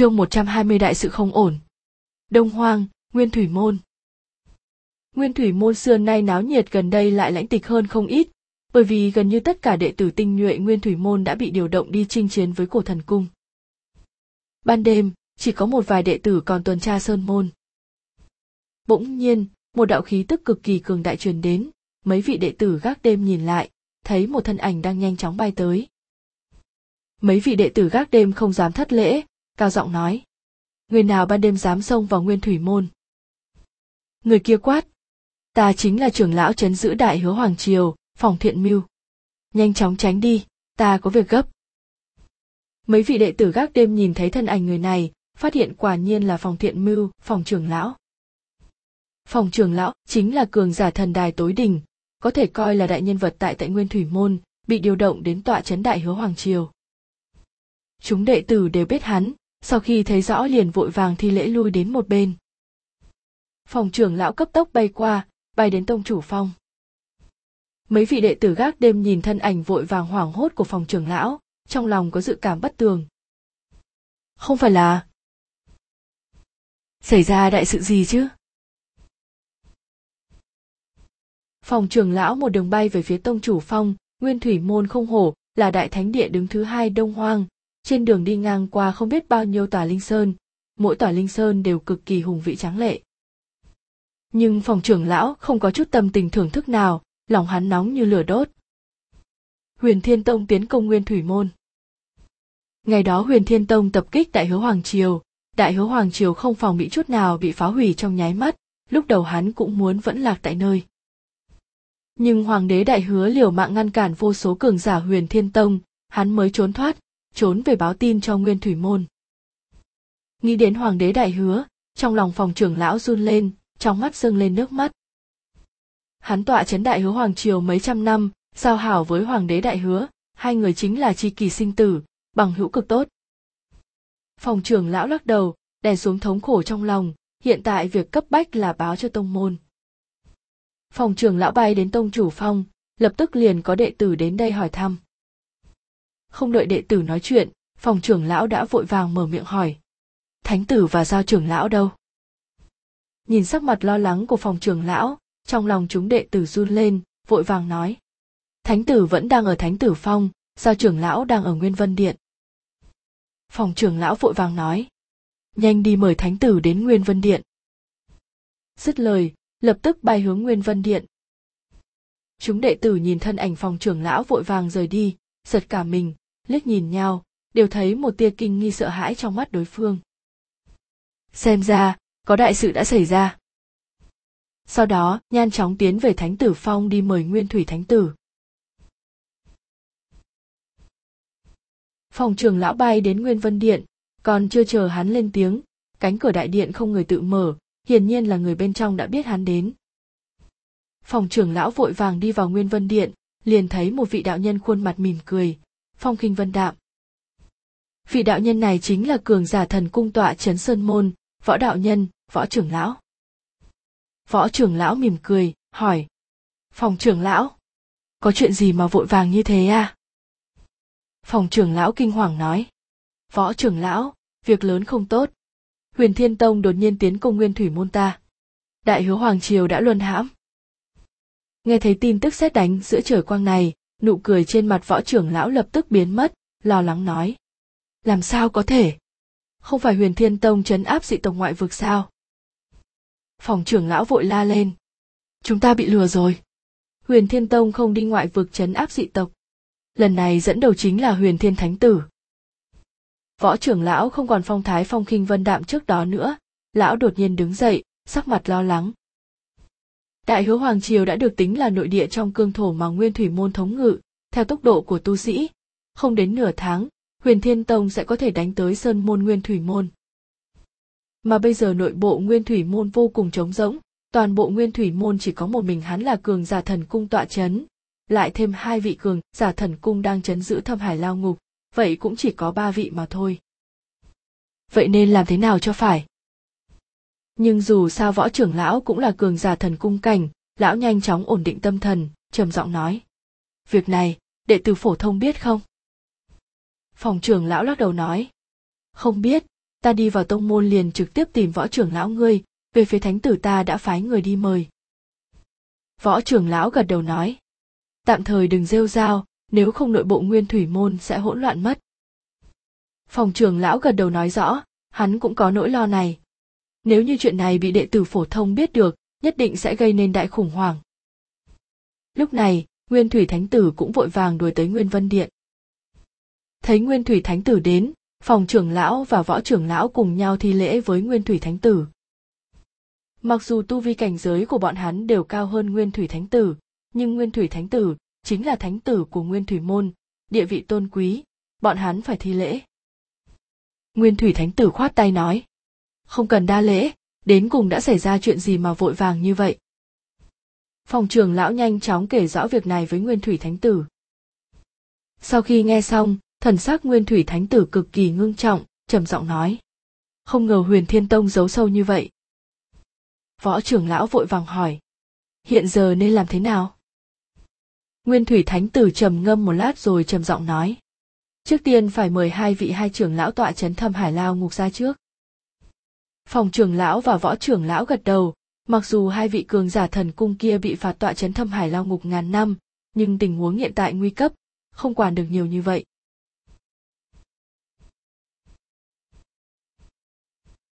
Chương 120 đại sự không ổn. Đông Hoang, Nguyên Thủy Môn. Nguyên Thủy Môn xưa nay náo nhiệt gần đây lại lãnh tịch hơn không ít, bởi vì gần như tất cả đệ tử tinh nhuệ Nguyên Thủy Môn đã bị điều động đi chinh chiến với cổ thần cung. Ban đêm, chỉ có một vài đệ tử còn tuần tra sơn môn. Bỗng nhiên, một đạo khí tức cực kỳ cường đại truyền đến, mấy vị đệ tử gác đêm nhìn lại, thấy một thân ảnh đang nhanh chóng bay tới. Mấy vị đệ tử gác đêm không dám thất lễ, cao giọng nói. Người nào ban đêm dám xông vào nguyên thủy môn? Người kia quát. Ta chính là trưởng lão trấn giữ đại hứa hoàng triều, phòng thiện mưu. Nhanh chóng tránh đi, ta có việc gấp. Mấy vị đệ tử gác đêm nhìn thấy thân ảnh người này, phát hiện quả nhiên là phòng thiện mưu, phòng trưởng lão. Phòng trưởng lão chính là cường giả thần đài tối đỉnh, có thể coi là đại nhân vật tại tại nguyên thủy môn, bị điều động đến tọa trấn đại hứa hoàng triều. Chúng đệ tử đều biết hắn sau khi thấy rõ liền vội vàng thi lễ lui đến một bên. Phòng trưởng lão cấp tốc bay qua, bay đến tông chủ phong mấy vị đệ tử gác đêm nhìn thân ảnh vội vàng hoảng hốt của phòng trưởng lão, trong lòng có dự cảm bất tường. Không phải là xảy ra đại sự gì chứ? Phòng trưởng lão một đường bay về phía tông chủ phong nguyên thủy môn không hổ là đại thánh địa đứng thứ hai đông hoang trên đường đi ngang qua không biết bao nhiêu tòa linh sơn, mỗi tòa linh sơn đều cực kỳ hùng vĩ tráng lệ. Nhưng phòng trưởng lão không có chút tâm tình thưởng thức nào, lòng hắn nóng như lửa đốt. Huyền thiên tông tiến công nguyên thủy môn. Ngày đó huyền thiên tông tập kích đại hứa hoàng triều, đại hứa hoàng triều không phòng bị chút nào bị phá hủy trong nháy mắt, lúc đầu hắn cũng muốn vẫn lạc tại nơi. Nhưng hoàng đế đại hứa liều mạng ngăn cản vô số cường giả huyền thiên tông, hắn mới trốn thoát trốn về báo tin cho nguyên thủy môn. Nghĩ đến hoàng đế đại hứa, trong lòng phòng trưởng lão run lên, trong mắt dâng lên nước mắt. Hắn tọa chấn đại hứa hoàng triều mấy trăm năm, giao hảo với hoàng đế đại hứa, hai người chính là tri kỳ sinh tử, bằng hữu cực tốt. Phòng trưởng lão lắc đầu, đè xuống thống khổ trong lòng, hiện tại việc cấp bách là báo cho tông môn. Phòng trưởng lão bay đến tông chủ phong, lập tức liền có đệ tử đến đây hỏi thăm không đợi đệ tử nói chuyện, phòng trưởng lão đã vội vàng mở miệng hỏi. Thánh tử và giao trưởng lão đâu? Nhìn sắc mặt lo lắng của phòng trưởng lão, trong lòng chúng đệ tử run lên, vội vàng nói. Thánh tử vẫn đang ở thánh tử phong, giao trưởng lão đang ở nguyên vân điện. Phòng trưởng lão vội vàng nói. Nhanh đi mời thánh tử đến nguyên vân điện. Dứt lời, lập tức bay hướng nguyên vân điện. Chúng đệ tử nhìn thân ảnh phòng trưởng lão vội vàng rời đi, giật cả mình liếc nhìn nhau, đều thấy một tia kinh nghi sợ hãi trong mắt đối phương. Xem ra, có đại sự đã xảy ra. Sau đó nhan chóng tiến về thánh tử phong đi mời nguyên thủy thánh tử. Phòng trường lão bay đến nguyên vân điện, còn chưa chờ hắn lên tiếng, cánh cửa đại điện không người tự mở, hiển nhiên là người bên trong đã biết hắn đến. Phòng trưởng lão vội vàng đi vào nguyên vân điện, liền thấy một vị đạo nhân khuôn mặt mỉm cười phong khinh vân đạm. Vị đạo nhân này chính là cường giả thần cung tọa trấn sơn môn, võ đạo nhân, võ trưởng lão. Võ trưởng lão mỉm cười, hỏi, phòng trưởng lão, có chuyện gì mà vội vàng như thế à? Phòng trưởng lão kinh hoàng nói, võ trưởng lão, việc lớn không tốt. Huyền thiên tông đột nhiên tiến công nguyên thủy môn ta. Đại hứa hoàng triều đã luân hãm. Nghe thấy tin tức xét đánh giữa trời quang này nụ cười trên mặt võ trưởng lão lập tức biến mất, lo lắng nói. Làm sao có thể? Không phải huyền thiên tông chấn áp dị tộc ngoại vực sao? Phòng trưởng lão vội la lên. Chúng ta bị lừa rồi. Huyền thiên tông không đi ngoại vực chấn áp dị tộc. Lần này dẫn đầu chính là huyền thiên thánh tử. Võ trưởng lão không còn phong thái phong khinh vân đạm trước đó nữa. Lão đột nhiên đứng dậy, sắc mặt lo lắng. Đại hứa Hoàng Triều đã được tính là nội địa trong cương thổ mà Nguyên Thủy Môn thống ngự, theo tốc độ của tu sĩ. Không đến nửa tháng, Huyền Thiên Tông sẽ có thể đánh tới Sơn Môn Nguyên Thủy Môn. Mà bây giờ nội bộ Nguyên Thủy Môn vô cùng trống rỗng, toàn bộ Nguyên Thủy Môn chỉ có một mình hắn là cường giả thần cung tọa chấn, lại thêm hai vị cường giả thần cung đang chấn giữ thâm hải lao ngục, vậy cũng chỉ có ba vị mà thôi. Vậy nên làm thế nào cho phải? Nhưng dù sao võ trưởng lão cũng là cường giả thần cung cảnh, lão nhanh chóng ổn định tâm thần, trầm giọng nói. Việc này, đệ tử phổ thông biết không? Phòng trưởng lão lắc đầu nói. Không biết, ta đi vào tông môn liền trực tiếp tìm võ trưởng lão ngươi, về phía thánh tử ta đã phái người đi mời. Võ trưởng lão gật đầu nói. Tạm thời đừng rêu rao, nếu không nội bộ nguyên thủy môn sẽ hỗn loạn mất. Phòng trưởng lão gật đầu nói rõ, hắn cũng có nỗi lo này nếu như chuyện này bị đệ tử phổ thông biết được, nhất định sẽ gây nên đại khủng hoảng. Lúc này, nguyên thủy thánh tử cũng vội vàng đuổi tới nguyên vân điện. Thấy nguyên thủy thánh tử đến, phòng trưởng lão và võ trưởng lão cùng nhau thi lễ với nguyên thủy thánh tử. Mặc dù tu vi cảnh giới của bọn hắn đều cao hơn nguyên thủy thánh tử, nhưng nguyên thủy thánh tử chính là thánh tử của nguyên thủy môn, địa vị tôn quý, bọn hắn phải thi lễ. Nguyên thủy thánh tử khoát tay nói không cần đa lễ, đến cùng đã xảy ra chuyện gì mà vội vàng như vậy? Phòng trường lão nhanh chóng kể rõ việc này với nguyên thủy thánh tử. Sau khi nghe xong, thần sắc nguyên thủy thánh tử cực kỳ ngưng trọng, trầm giọng nói. Không ngờ huyền thiên tông giấu sâu như vậy. Võ trưởng lão vội vàng hỏi. Hiện giờ nên làm thế nào? Nguyên thủy thánh tử trầm ngâm một lát rồi trầm giọng nói. Trước tiên phải mời hai vị hai trưởng lão tọa chấn thâm hải lao ngục ra trước phòng trưởng lão và võ trưởng lão gật đầu. Mặc dù hai vị cường giả thần cung kia bị phạt tọa chấn thâm hải lao ngục ngàn năm, nhưng tình huống hiện tại nguy cấp, không quản được nhiều như vậy.